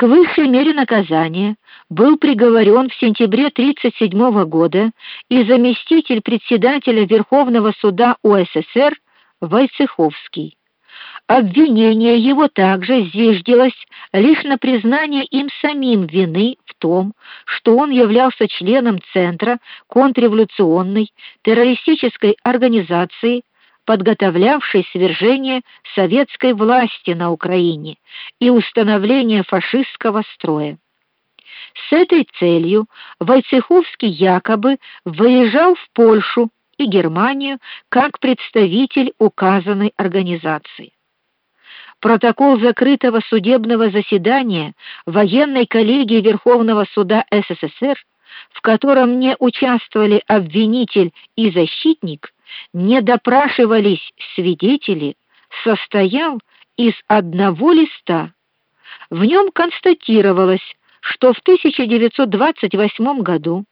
к высшей мере наказания был приговорен в сентябре 37 года и заместитель председателя Верховного суда УССР Войцеховский. Обвинение его также зиждилось лишь на признание им самим вины в том, что он являлся членом центра контрреволюционной террористической организации подготовлявший свержение советской власти на Украине и установление фашистского строя. С этой целью Войцеховский якобы выезжал в Польшу и Германию как представитель указанной организации. Протокол закрытого судебного заседания военной коллегии Верховного суда СССР, в котором не участвовали обвинитель и защитник, не допрашивались свидетели, состоял из одного листа. В нем констатировалось, что в 1928 году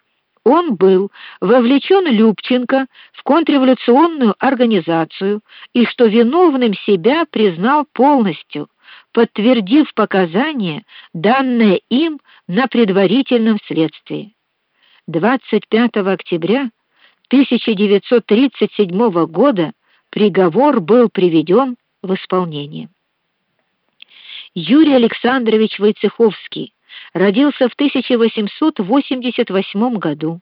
он был вовлечен Любченко в контрреволюционную организацию и что виновным себя признал полностью, подтвердив показания, данные им на предварительном следствии. 25 октября 1937 года приговор был приведен в исполнение. Юрий Александрович Войцеховский родился в 1888 году.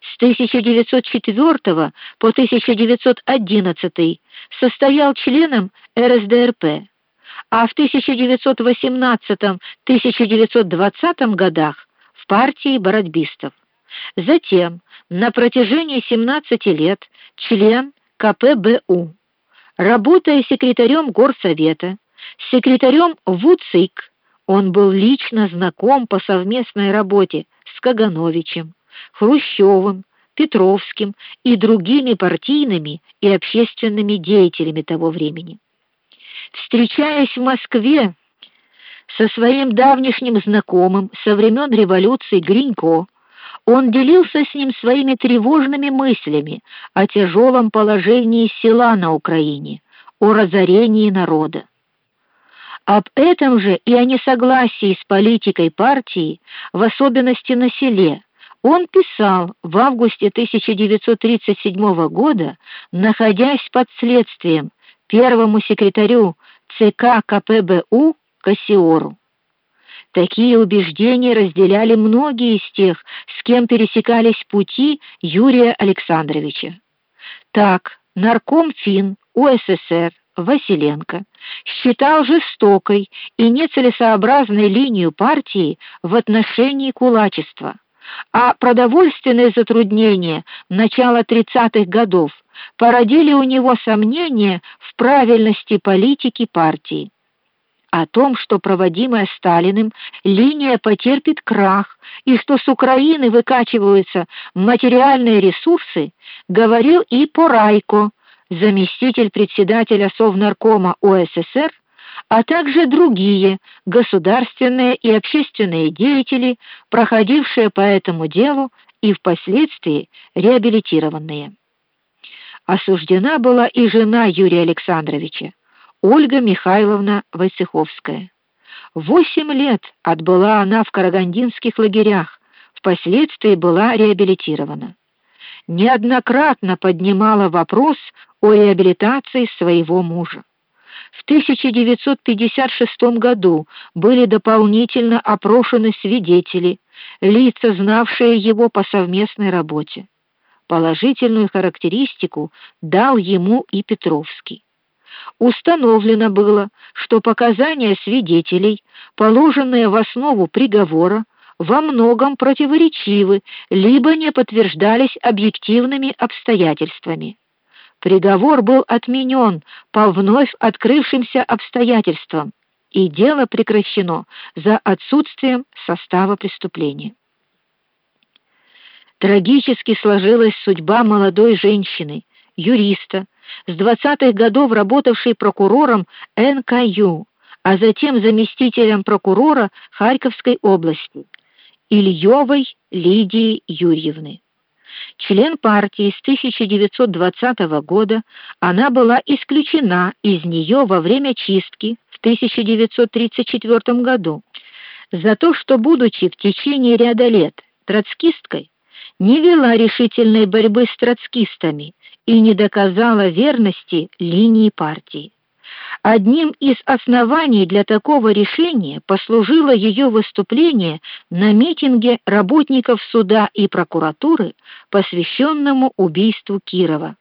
С 1904 по 1911 состоял членом РСДРП, а в 1918-1920 годах в партии бородбистов. Затем на протяжении 17 лет член КПБУ, работая секретарем горсовета, секретарем ВУЦИК, он был лично знаком по совместной работе с Кагановичем, Хрущевым, Петровским и другими партийными и общественными деятелями того времени. Встречаясь в Москве со своим давнишним знакомым со времен революции Гринько, он делился с ним своими тревожными мыслями о тяжелом положении села на Украине, о разорении народа. Об этом же и о несогласии с политикой партии, в особенности на селе, он писал в августе 1937 года, находясь под следствием первому секретарю ЦК КПБУ Кассиору. Такие убеждения разделяли многие из тех, с кем пересекались пути Юрия Александровича. Так, нарком ФИН УССР Василенко считал жестокой и нецелесообразной линию партии в отношении кулачества, а продовольственные затруднения начала 30-х годов породили у него сомнения в правильности политики партии о том, что проводимая Сталиным линия потерпит крах и что с Украины выкачиваются материальные ресурсы, говорил и Порайко, заместитель председателя Совнаркома УССР, а также другие государственные и общественные деятели, проходившие по этому делу и впоследствии реабилитированные. Осуждена была и жена Юрия Александровича. Ольга Михайловна Войцеховская. Восемь лет отбыла она в карагандинских лагерях, впоследствии была реабилитирована. Неоднократно поднимала вопрос о реабилитации своего мужа. В 1956 году были дополнительно опрошены свидетели, лица, знавшие его по совместной работе. Положительную характеристику дал ему и Петровский. Установлено было, что показания свидетелей, положенные в основу приговора, во многом противоречивы, либо не подтверждались объективными обстоятельствами. Приговор был отменен по вновь открывшимся обстоятельствам, и дело прекращено за отсутствием состава преступления. Трагически сложилась судьба молодой женщины, юриста, с 20-х годов работавшей прокурором НКЮ, а затем заместителем прокурора Харьковской области, Ильёвой Лидии Юрьевны. Член партии с 1920 года, она была исключена из нее во время чистки в 1934 году. за то, что будучи в течение ряда лет троцкисткой, не вела решительной борьбы с троцкистами и не доказала верности линии партии. Одним из оснований для такого решения послужило ее выступление на митинге работников суда и прокуратуры, посвященному убийству Кирова.